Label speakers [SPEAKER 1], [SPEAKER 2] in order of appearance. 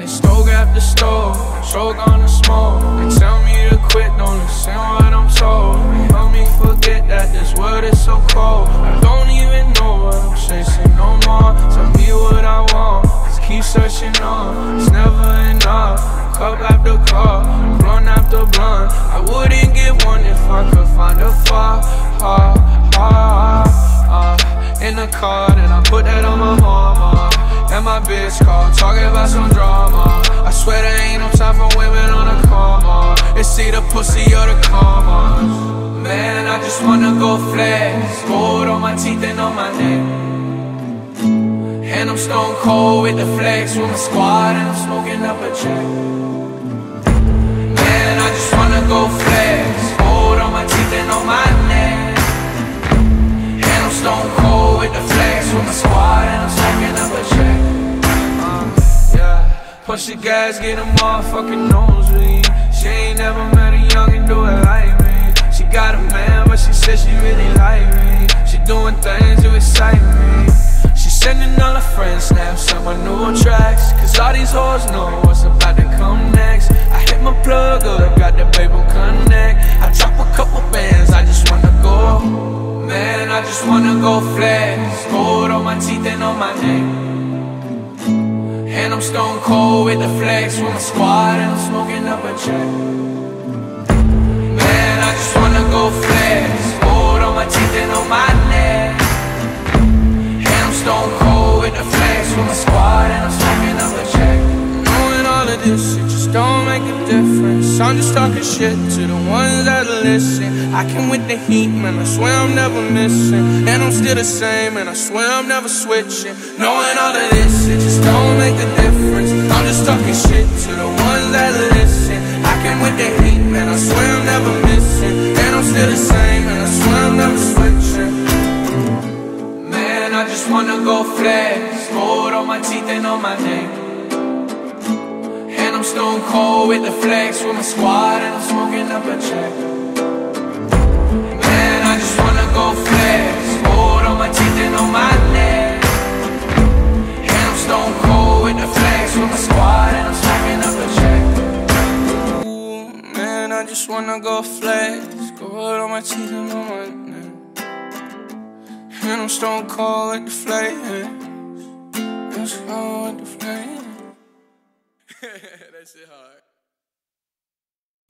[SPEAKER 1] the stove, choke on the smoke. They tell me to quit, don't listen what I'm told. They help me forget that this world is so cold. I don't even know what I'm chasing no more. Tell me what I want, just keep searching on. It's never enough. Cup after cup, blunt after blunt. I wouldn't get one if I could find a far, bitch call, talking about some drama. I swear there ain't no time for women on a coma. It's either pussy or the karma. Man, I just wanna go flex. Gold on my teeth and on my neck. And I'm stone cold with the flex with my squad, and I'm smoking up a check. Man, I just wanna go flex. The gas, get a motherfucking nosebleed. She ain't never met a youngin' do it like me. She got a man, but she said she really like me. She doing things to excite me. She sending all her friends snaps on my new tracks. Cause all these hoes know what's about to come next. I hit my plug up, got the Babel connect. I drop a couple bands, I just wanna go. Man, I just wanna go flex. Gold on my teeth and on my neck. And I'm stone cold with the flex with my squad, and I'm smoking up a check. Man, I just wanna go flex. Gold on my teeth and on my neck. And I'm stone cold with the flex with my squad, and I'm smoking up a check. Knowing all of this, it just don't make a difference. I'm just talking shit to the ones that listen. I can with the heat, man. I swear I'm never missing. And I'm still the same, and I swear I'm never switching. Knowing all of this, it just I just wanna go flex. Gold on my teeth and on my neck. And I'm stone cold with the flex with my squad, and I'm smoking up a check. Man, I just wanna go flex. Gold on my teeth and on my neck. And I'm stone cold with the flex with my squad, and I'm smoking up a check. Ooh, man, I just wanna go flex. Gold on my teeth and on my neck. And I'm stone cold with the flames. Stone cold with the flames. that shit hard.